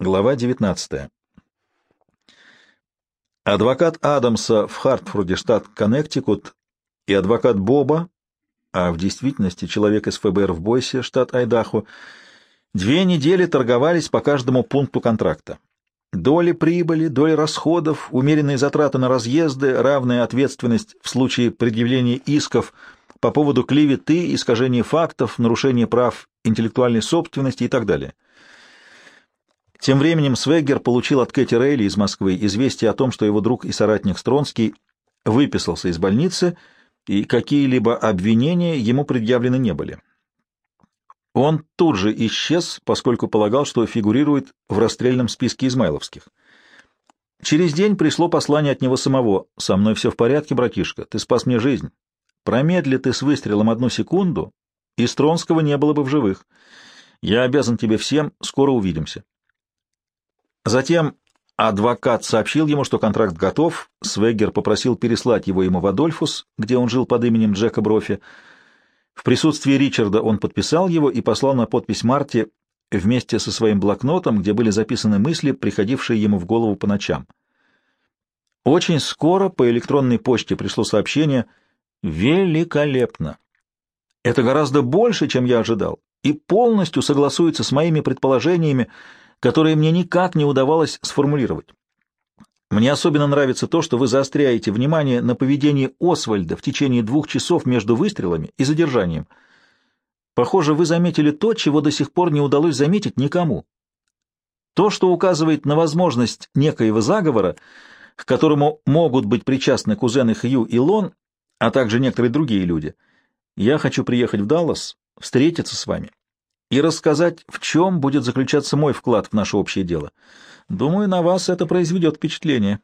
Глава 19. Адвокат Адамса в Хартфорде, штат Коннектикут, и адвокат Боба, а в действительности человек из ФБР в Бойсе, штат Айдахо, две недели торговались по каждому пункту контракта. Доли прибыли, доли расходов, умеренные затраты на разъезды, равная ответственность в случае предъявления исков по поводу клеветы, искажения фактов, нарушения прав интеллектуальной собственности и так далее — тем временем Свеггер получил от Кэти Рейли из Москвы известие о том, что его друг и соратник Стронский выписался из больницы, и какие-либо обвинения ему предъявлены не были. Он тут же исчез, поскольку полагал, что фигурирует в расстрельном списке измайловских. Через день пришло послание от него самого. «Со мной все в порядке, братишка, ты спас мне жизнь. Промедли ты с выстрелом одну секунду, и Стронского не было бы в живых. Я обязан тебе всем, скоро увидимся». Затем адвокат сообщил ему, что контракт готов. Свеггер попросил переслать его ему в Адольфус, где он жил под именем Джека Брофи. В присутствии Ричарда он подписал его и послал на подпись Марти вместе со своим блокнотом, где были записаны мысли, приходившие ему в голову по ночам. Очень скоро по электронной почте пришло сообщение «Великолепно! Это гораздо больше, чем я ожидал, и полностью согласуется с моими предположениями, которые мне никак не удавалось сформулировать. Мне особенно нравится то, что вы заостряете внимание на поведении Освальда в течение двух часов между выстрелами и задержанием. Похоже, вы заметили то, чего до сих пор не удалось заметить никому. То, что указывает на возможность некоего заговора, к которому могут быть причастны кузены Хью и Лон, а также некоторые другие люди. Я хочу приехать в Даллас, встретиться с вами и рассказать, в чем будет заключаться мой вклад в наше общее дело. Думаю, на вас это произведет впечатление.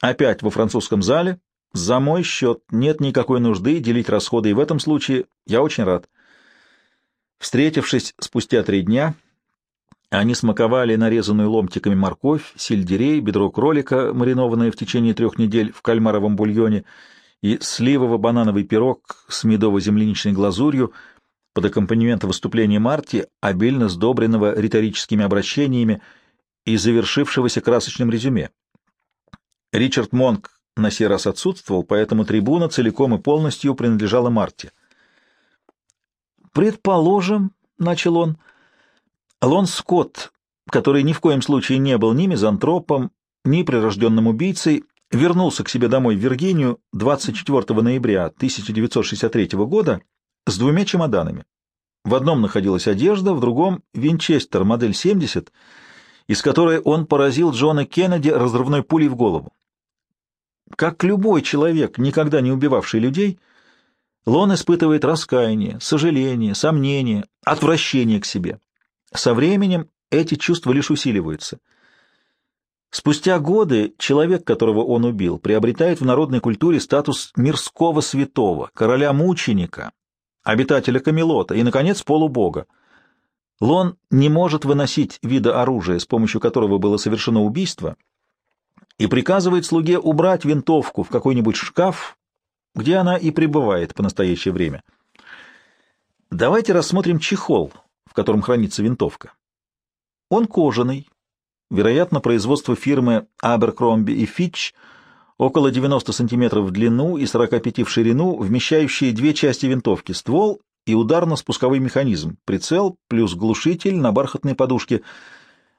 Опять во французском зале. За мой счет нет никакой нужды делить расходы, и в этом случае я очень рад. Встретившись спустя три дня, они смаковали нарезанную ломтиками морковь, сельдерей, бедро кролика, маринованное в течение трех недель в кальмаровом бульоне, и сливово-банановый пирог с медово-земляничной глазурью — под аккомпанемент выступления Марти, обильно сдобренного риторическими обращениями и завершившегося красочным резюме. Ричард Монк на сей раз отсутствовал, поэтому трибуна целиком и полностью принадлежала Марти. «Предположим», — начал он, — «Лон Скотт, который ни в коем случае не был ни мизантропом, ни прирожденным убийцей, вернулся к себе домой в Виргинию 24 ноября 1963 года с двумя чемоданами. В одном находилась одежда, в другом — винчестер модель 70, из которой он поразил Джона Кеннеди разрывной пулей в голову. Как любой человек, никогда не убивавший людей, Лон испытывает раскаяние, сожаление, сомнение, отвращение к себе. Со временем эти чувства лишь усиливаются. Спустя годы человек, которого он убил, приобретает в народной культуре статус мирского святого, короля-мученика, обитателя Камелота и, наконец, полубога. Лон не может выносить вида оружия, с помощью которого было совершено убийство, и приказывает слуге убрать винтовку в какой-нибудь шкаф, где она и пребывает по настоящее время. Давайте рассмотрим чехол, в котором хранится винтовка. Он кожаный, вероятно, производство фирмы Abercrombie и Fitch — около 90 см в длину и 45 в ширину, вмещающие две части винтовки — ствол и ударно-спусковой механизм, прицел плюс глушитель на бархатной подушке.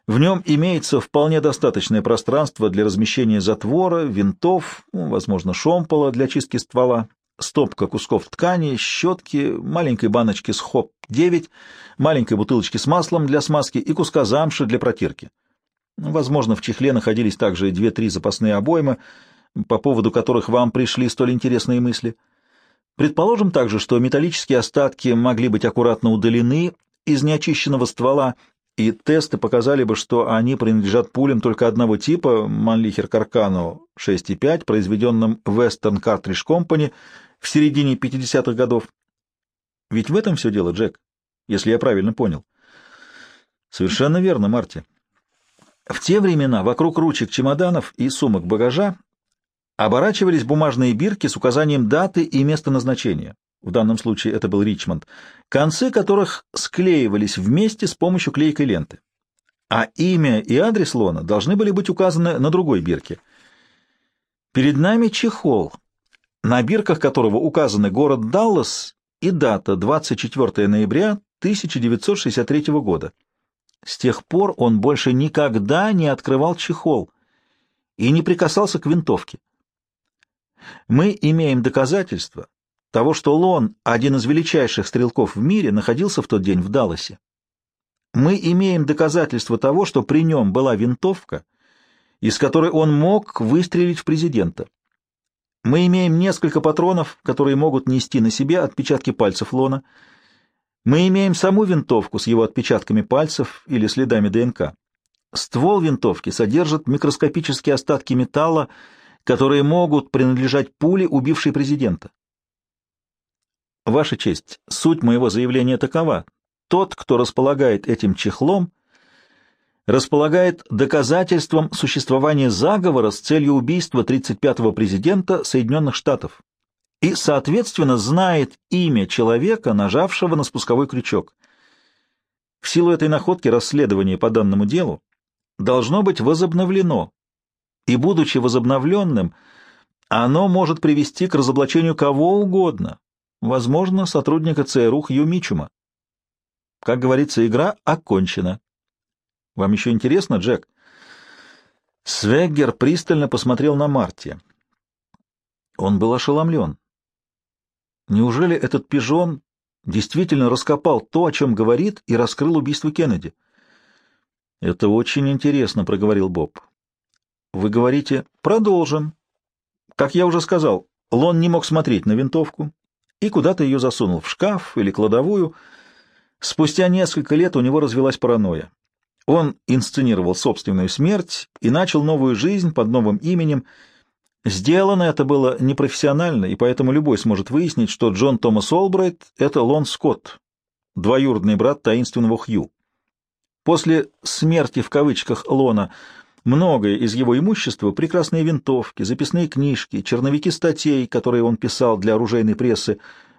В нем имеется вполне достаточное пространство для размещения затвора, винтов, ну, возможно, шомпола для чистки ствола, стопка кусков ткани, щетки, маленькой баночки с ХОП-9, маленькой бутылочки с маслом для смазки и куска замши для протирки. Возможно, в чехле находились также две-три запасные обоймы — по поводу которых вам пришли столь интересные мысли. Предположим также, что металлические остатки могли быть аккуратно удалены из неочищенного ствола, и тесты показали бы, что они принадлежат пулям только одного типа, Манлихер Каркану 6.5, произведенным Western Cartridge Company в середине 50-х годов. Ведь в этом все дело, Джек, если я правильно понял. Совершенно верно, Марти. В те времена вокруг ручек чемоданов и сумок багажа оборачивались бумажные бирки с указанием даты и места назначения. В данном случае это был Ричмонд, концы которых склеивались вместе с помощью клейкой ленты. а имя и адрес Лона должны были быть указаны на другой бирке. Перед нами чехол, на бирках которого указаны город Даллас и дата 24 ноября 1963 года. С тех пор он больше никогда не открывал чехол и не прикасался к винтовке. Мы имеем доказательства того, что Лон, один из величайших стрелков в мире, находился в тот день в Далласе. Мы имеем доказательства того, что при нем была винтовка, из которой он мог выстрелить в президента. Мы имеем несколько патронов, которые могут нести на себе отпечатки пальцев Лона. Мы имеем саму винтовку с его отпечатками пальцев или следами ДНК. Ствол винтовки содержит микроскопические остатки металла, которые могут принадлежать пуле, убившей президента. Ваша честь, суть моего заявления такова. Тот, кто располагает этим чехлом, располагает доказательством существования заговора с целью убийства 35-го президента Соединенных Штатов и, соответственно, знает имя человека, нажавшего на спусковой крючок. В силу этой находки расследование по данному делу должно быть возобновлено, и, будучи возобновленным, оно может привести к разоблачению кого угодно, возможно, сотрудника ЦРУ Хью Мичума. Как говорится, игра окончена. Вам еще интересно, Джек? Свеггер пристально посмотрел на Марти. Он был ошеломлен. Неужели этот пижон действительно раскопал то, о чем говорит, и раскрыл убийство Кеннеди? «Это очень интересно», — проговорил Боб. «Вы говорите, продолжим. Как я уже сказал, Лон не мог смотреть на винтовку и куда-то ее засунул в шкаф или кладовую. Спустя несколько лет у него развелась паранойя. Он инсценировал собственную смерть и начал новую жизнь под новым именем. Сделано это было непрофессионально, и поэтому любой сможет выяснить, что Джон Томас Олбрайт — это Лон Скотт, двоюродный брат таинственного Хью. После «смерти» в кавычках Лона многое из его имущества — прекрасные винтовки, записные книжки, черновики статей, которые он писал для оружейной прессы,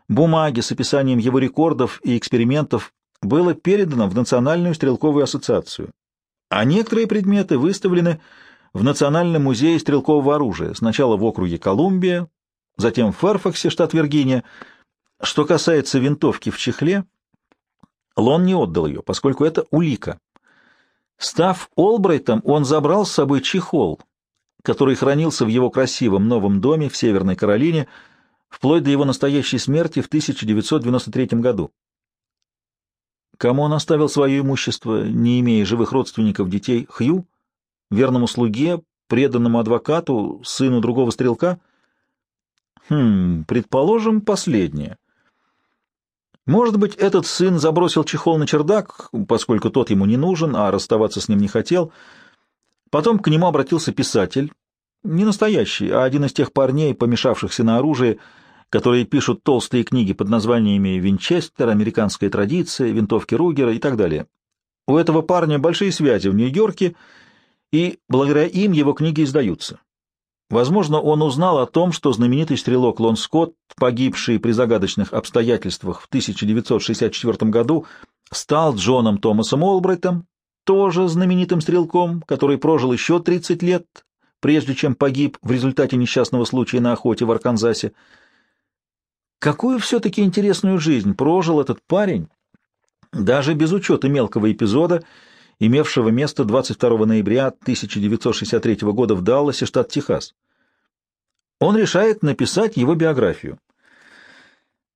бумаги с описанием его рекордов и экспериментов было передано в Национальную стрелковую ассоциацию, а некоторые предметы выставлены в Национальном музее стрелкового оружия, сначала в округе Колумбия, затем в Ферфаксе, штат Виргиния. Что касается винтовки в чехле, Лон не отдал ее, поскольку это улика. Став Олбрайтом, он забрал с собой чехол, который хранился в его красивом новом доме в Северной Каролине, вплоть до его настоящей смерти в 1993 году. Кому он оставил свое имущество, не имея живых родственников детей, Хью? Верному слуге, преданному адвокату, сыну другого стрелка? Хм, предположим, последнее. Может быть, этот сын забросил чехол на чердак, поскольку тот ему не нужен, а расставаться с ним не хотел. Потом к нему обратился писатель, не настоящий, а один из тех парней, помешавшихся на оружие, которые пишут толстые книги под названиями «Винчестер», «Американская традиция», «Винтовки Ругера» и так далее. У этого парня большие связи в Нью-Йорке, и благодаря им его книги издаются. Возможно, он узнал о том, что знаменитый стрелок Лон Скотт, погибший при загадочных обстоятельствах в 1964 году, стал Джоном Томасом Олбрайтом, тоже знаменитым стрелком, который прожил еще 30 лет, прежде чем погиб в результате несчастного случая на охоте в Арканзасе. Какую все-таки интересную жизнь прожил этот парень, даже без учета мелкого эпизода, имевшего место 22 ноября 1963 года в Далласе, штат Техас. Он решает написать его биографию.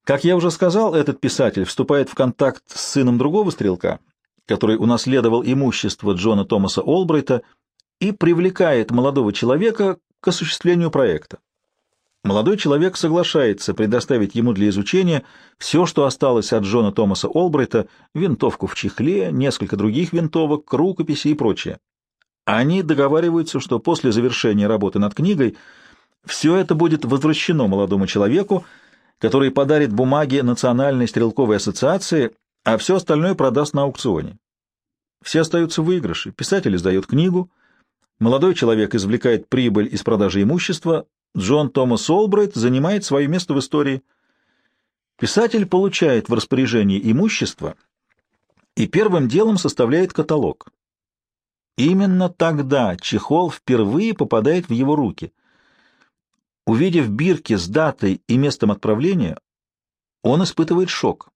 Как я уже сказал, этот писатель вступает в контакт с сыном другого стрелка, который унаследовал имущество Джона Томаса Олбрайта и привлекает молодого человека к осуществлению проекта. Молодой человек соглашается предоставить ему для изучения все, что осталось от Джона Томаса Олбрайта, винтовку в чехле, несколько других винтовок, рукописи и прочее. Они договариваются, что после завершения работы над книгой все это будет возвращено молодому человеку, который подарит бумаги Национальной стрелковой ассоциации, а все остальное продаст на аукционе. Все остаются в выигрыше. Писатель издает книгу, молодой человек извлекает прибыль из продажи имущества, Джон Томас Олбрайт занимает свое место в истории. Писатель получает в распоряжение имущество и первым делом составляет каталог. Именно тогда чехол впервые попадает в его руки. Увидев бирки с датой и местом отправления, он испытывает шок.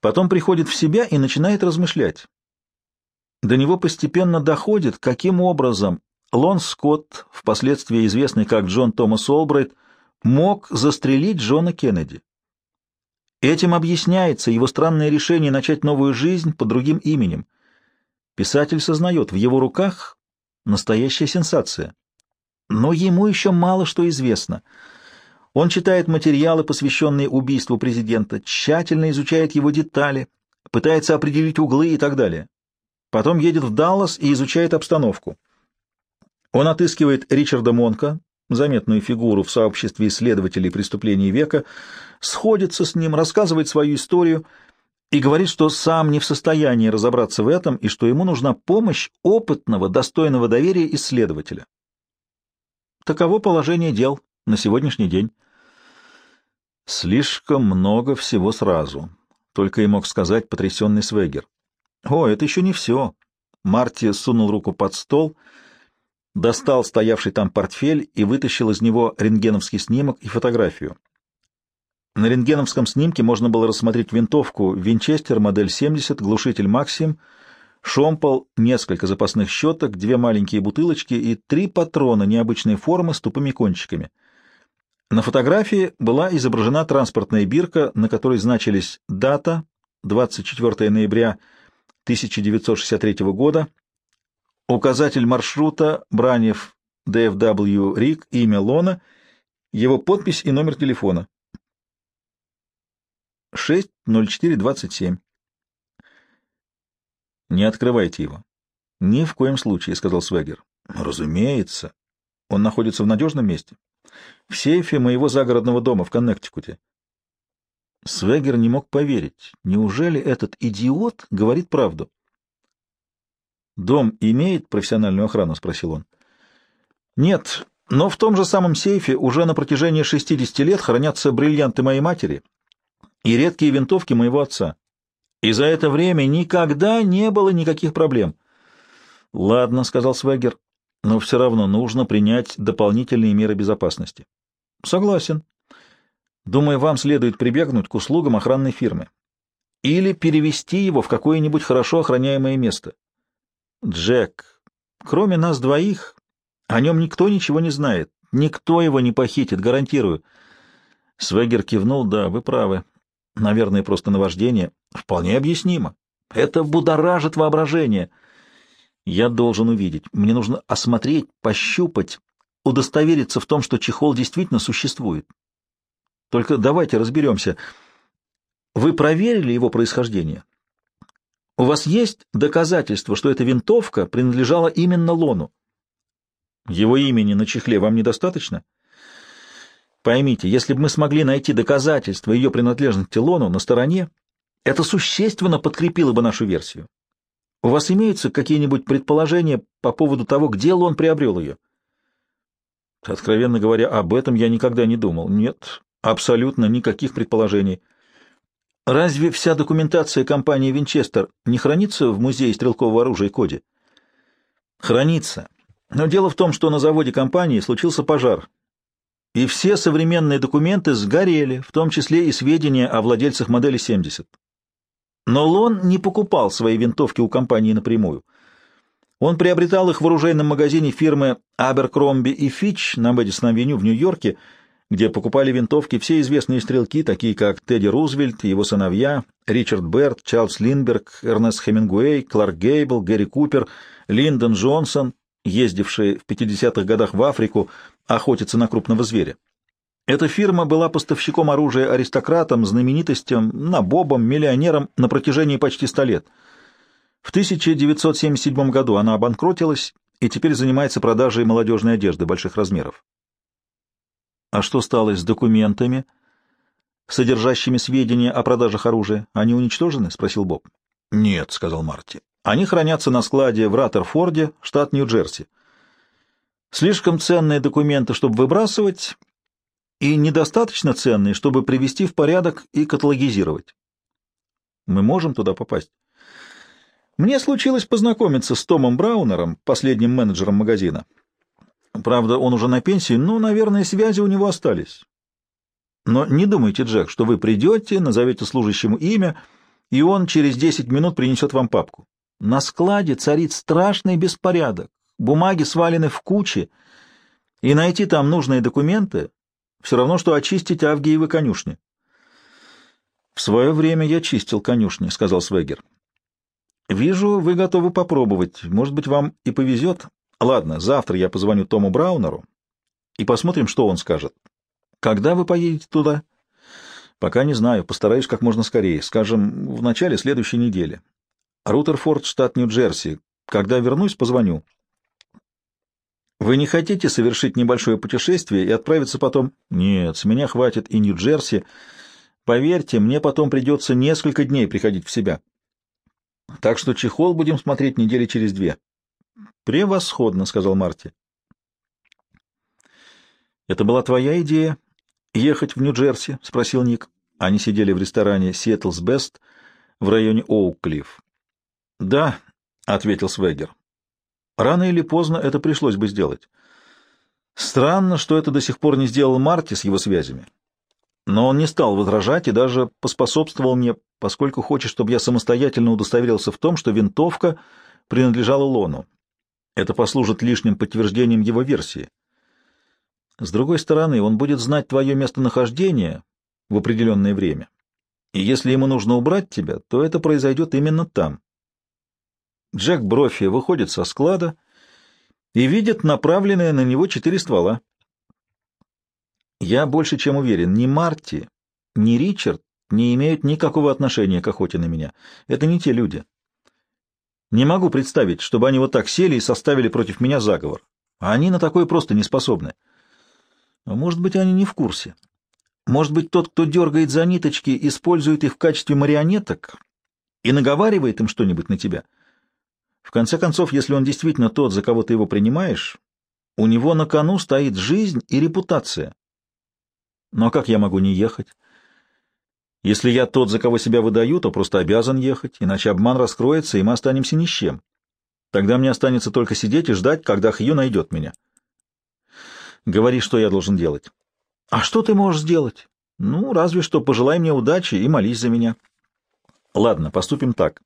Потом приходит в себя и начинает размышлять. До него постепенно доходит, каким образом Лон Скотт, впоследствии известный как Джон Томас Олбрайт, мог застрелить Джона Кеннеди. Этим объясняется его странное решение начать новую жизнь под другим именем. Писатель сознает, в его руках настоящая сенсация. Но ему еще мало что известно. Он читает материалы, посвященные убийству президента, тщательно изучает его детали, пытается определить углы и так далее. Потом едет в Даллас и изучает обстановку. Он отыскивает Ричарда Монка, заметную фигуру в сообществе исследователей преступлений века, сходится с ним, рассказывает свою историю и говорит, что сам не в состоянии разобраться в этом и что ему нужна помощь опытного, достойного доверия исследователя. Таково положение дел на сегодняшний день. Слишком много всего сразу, только и мог сказать потрясенный Свегер. О, это еще не все. Марти сунул руку под стол — достал стоявший там портфель и вытащил из него рентгеновский снимок и фотографию. На рентгеновском снимке можно было рассмотреть винтовку «Винчестер» модель 70, глушитель «Максим», шомпол, несколько запасных щеток, две маленькие бутылочки и три патрона необычной формы с тупыми кончиками. На фотографии была изображена транспортная бирка, на которой значились дата 24 ноября 1963 года, Указатель маршрута Бранев ДФW РИК, имя Лона, его подпись и номер телефона. 60427. Не открывайте его. Ни в коем случае, сказал Свегер. Разумеется. Он находится в надежном месте. В сейфе моего загородного дома в Коннектикуте. Свегер не мог поверить. Неужели этот идиот говорит правду? «Дом имеет профессиональную охрану?» — спросил он. «Нет, но в том же самом сейфе уже на протяжении 60 лет хранятся бриллианты моей матери и редкие винтовки моего отца. И за это время никогда не было никаких проблем». «Ладно», — сказал Свегер, — «но все равно нужно принять дополнительные меры безопасности». «Согласен. Думаю, вам следует прибегнуть к услугам охранной фирмы или перевести его в какое-нибудь хорошо охраняемое место. Джек, кроме нас двоих, о нем никто ничего не знает. Никто его не похитит, гарантирую. Свегер кивнул, да, вы правы. Наверное, просто наваждение. Вполне объяснимо. Это будоражит воображение. Я должен увидеть. Мне нужно осмотреть, пощупать, удостовериться в том, что чехол действительно существует. Только давайте разберемся. Вы проверили его происхождение? У вас есть доказательства, что эта винтовка принадлежала именно Лону? Его имени на чехле вам недостаточно? Поймите, если бы мы смогли найти доказательства ее принадлежности Лону на стороне, это существенно подкрепило бы нашу версию. У вас имеются какие-нибудь предположения по поводу того, где Лон приобрел ее? Откровенно говоря, об этом я никогда не думал. Нет, абсолютно никаких предположений. Разве вся документация компании «Винчестер» не хранится в музее стрелкового оружия Коди? Хранится. Но дело в том, что на заводе компании случился пожар, и все современные документы сгорели, в том числе и сведения о владельцах модели 70. Но Лон не покупал свои винтовки у компании напрямую. Он приобретал их в оружейном магазине фирмы Abercrombie и Fitch на Мэдисон-авеню в Нью-Йорке, где покупали винтовки все известные стрелки, такие как Тедди Рузвельт, его сыновья, Ричард Берт, Чарльз Линдберг, Эрнест Хемингуэй, Кларк Гейбл, Гэри Купер, Линдон Джонсон, ездившие в 50-х годах в Африку охотиться на крупного зверя. Эта фирма была поставщиком оружия аристократам, знаменитостям, набобам, миллионерам на протяжении почти ста лет. В 1977 году она обанкротилась и теперь занимается продажей молодежной одежды больших размеров. А что стало с документами, содержащими сведения о продажах оружия? Они уничтожены? спросил Боб. Нет, сказал Марти. Они хранятся на складе в Раттерфорде, штат Нью-Джерси. Слишком ценные документы, чтобы выбрасывать, и недостаточно ценные, чтобы привести в порядок и каталогизировать. Мы можем туда попасть? Мне случилось познакомиться с Томом Браунером, последним менеджером магазина. Правда, он уже на пенсии, но, наверное, связи у него остались. Но не думайте, Джек, что вы придете, назовете служащему имя, и он через десять минут принесет вам папку. На складе царит страшный беспорядок, бумаги свалены в кучи, и найти там нужные документы все равно, что очистить Авгиевы конюшни. — В свое время я чистил конюшни, — сказал Свегер. — Вижу, вы готовы попробовать. Может быть, вам и повезет. Ладно, завтра я позвоню Тому Браунеру и посмотрим, что он скажет. Когда вы поедете туда? — Пока не знаю. Постараюсь как можно скорее. Скажем, в начале следующей недели. Рутерфорд, штат Нью-Джерси. Когда вернусь, позвоню. Вы не хотите совершить небольшое путешествие и отправиться потом? Нет, с меня хватит и Нью-Джерси. Поверьте, мне потом придется несколько дней приходить в себя. Так что чехол будем смотреть недели через две. Превосходно, сказал Марти. Это была твоя идея ехать в Нью-Джерси? спросил Ник. Они сидели в ресторане Сиэтлс Бест в районе Оуклифф. Да, ответил Свегер. Рано или поздно это пришлось бы сделать. Странно, что это до сих пор не сделал Марти с его связями. Но он не стал возражать и даже поспособствовал мне, поскольку хочет, чтобы я самостоятельно удостоверился в том, что винтовка принадлежала Лону. Это послужит лишним подтверждением его версии. С другой стороны, он будет знать твое местонахождение в определенное время. И если ему нужно убрать тебя, то это произойдет именно там. Джек Брофи выходит со склада и видит направленные на него четыре ствола. Я больше чем уверен, ни Марти, ни Ричард не имеют никакого отношения к охоте на меня. Это не те люди. Не могу представить, чтобы они вот так сели и составили против меня заговор. А они на такое просто не способны. Может быть, они не в курсе. Может быть, тот, кто дергает за ниточки, использует их в качестве марионеток и наговаривает им что-нибудь на тебя — в конце концов, если он действительно тот, за кого ты его принимаешь, у него на кону стоит жизнь и репутация. Но как я могу не ехать? Если я тот, за кого себя выдаю, то просто обязан ехать, иначе обман раскроется, и мы останемся ни с чем. Тогда мне останется только сидеть и ждать, когда Хью найдет меня. Говори, что я должен делать. А что ты можешь сделать? Ну, разве что пожелай мне удачи и молись за меня. Ладно, поступим так.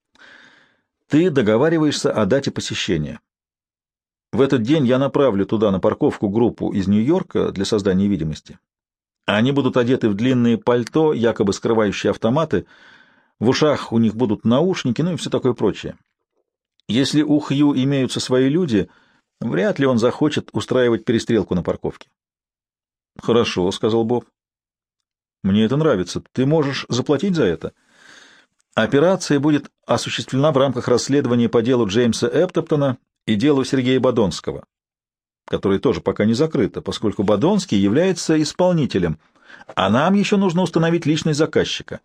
Ты договариваешься о дате посещения. В этот день я направлю туда на парковку группу из Нью-Йорка для создания видимости. Они будут одеты в длинные пальто, якобы скрывающие автоматы, в ушах у них будут наушники, ну и все такое прочее. Если у Хью имеются свои люди, вряд ли он захочет устраивать перестрелку на парковке. — Хорошо, — сказал Боб. — Мне это нравится. Ты можешь заплатить за это? — Операция будет осуществлена в рамках расследования по делу Джеймса Эптоптона и делу Сергея Бадонского, которое тоже пока не закрыто, поскольку Бадонский является исполнителем, а нам еще нужно установить личность заказчика.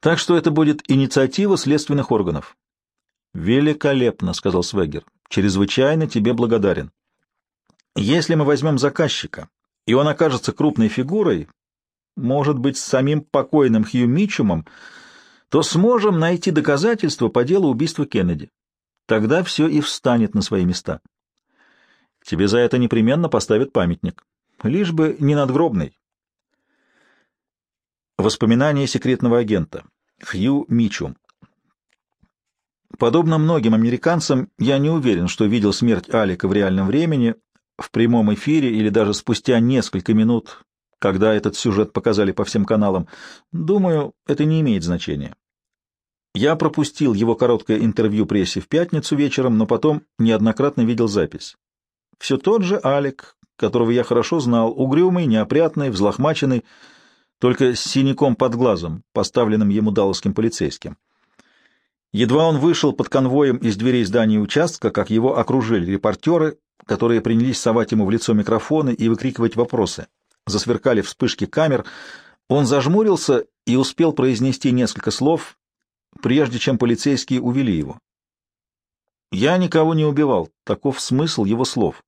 Так что это будет инициатива следственных органов. «Великолепно», — сказал Свегер. «Чрезвычайно тебе благодарен. Если мы возьмем заказчика, и он окажется крупной фигурой, может быть, с самим покойным Хью Митчумом, то сможем найти доказательства по делу убийства Кеннеди. Тогда все и встанет на свои места. Тебе за это непременно поставят памятник. Лишь бы не надгробный. Воспоминания секретного агента. Хью Мичум. Подобно многим американцам, я не уверен, что видел смерть Алика в реальном времени, в прямом эфире или даже спустя несколько минут, когда этот сюжет показали по всем каналам. Думаю, это не имеет значения. Я пропустил его короткое интервью прессе в пятницу вечером, но потом неоднократно видел запись. Все тот же Алик, которого я хорошо знал, угрюмый, неопрятный, взлохмаченный, только с синяком под глазом, поставленным ему далласским полицейским. Едва он вышел под конвоем из дверей здания участка, как его окружили репортеры, которые принялись совать ему в лицо микрофоны и выкрикивать вопросы. Засверкали вспышки камер. Он зажмурился и успел произнести несколько слов, прежде чем полицейские увели его. Я никого не убивал, таков смысл его слов.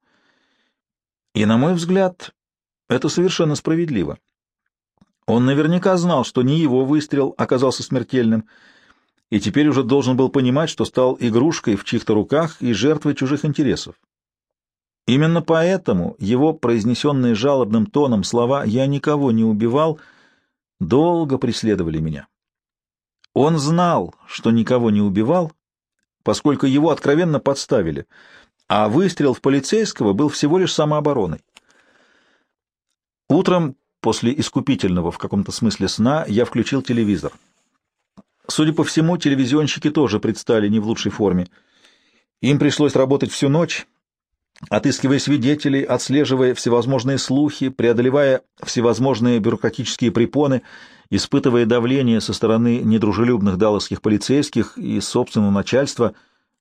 И, на мой взгляд, это совершенно справедливо. Он наверняка знал, что не его выстрел оказался смертельным, и теперь уже должен был понимать, что стал игрушкой в чьих-то руках и жертвой чужих интересов. Именно поэтому его произнесенные жалобным тоном слова «я никого не убивал» долго преследовали меня. Он знал, что никого не убивал, поскольку его откровенно подставили, а выстрел в полицейского был всего лишь самообороной. Утром, после искупительного в каком-то смысле сна, я включил телевизор. Судя по всему, телевизионщики тоже предстали не в лучшей форме. Им пришлось работать всю ночь, отыскивая свидетелей, отслеживая всевозможные слухи, преодолевая всевозможные бюрократические препоны, испытывая давление со стороны недружелюбных далласских полицейских и собственного начальства.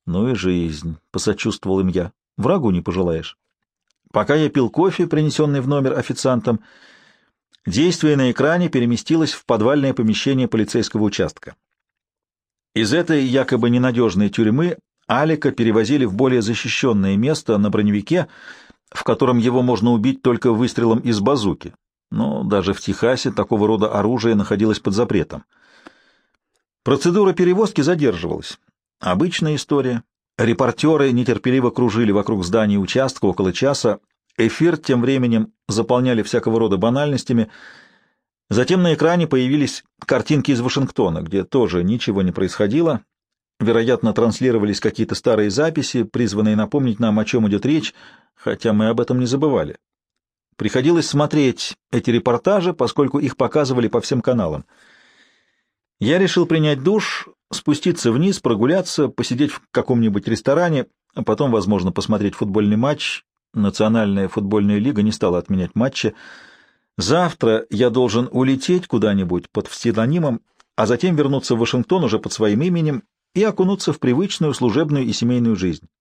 Ну и жизнь, — посочувствовал им я. Врагу не пожелаешь. Пока я пил кофе, принесенный в номер официантом, действие на экране переместилось в подвальное помещение полицейского участка. Из этой якобы ненадежной тюрьмы Алика перевозили в более защищенное место на броневике, в котором его можно убить только выстрелом из базуки. Но даже в Техасе такого рода оружие находилось под запретом. Процедура перевозки задерживалась. Обычная история. Репортеры нетерпеливо кружили вокруг здания участка около часа. Эфир тем временем заполняли всякого рода банальностями — Затем на экране появились картинки из Вашингтона, где тоже ничего не происходило. Вероятно, транслировались какие-то старые записи, призванные напомнить нам, о чем идет речь, хотя мы об этом не забывали. Приходилось смотреть эти репортажи, поскольку их показывали по всем каналам. Я решил принять душ, спуститься вниз, прогуляться, посидеть в каком-нибудь ресторане, а потом, возможно, посмотреть футбольный матч. Национальная футбольная лига не стала отменять матчи. Завтра я должен улететь куда-нибудь под псевдонимом, а затем вернуться в Вашингтон уже под своим именем и окунуться в привычную служебную и семейную жизнь.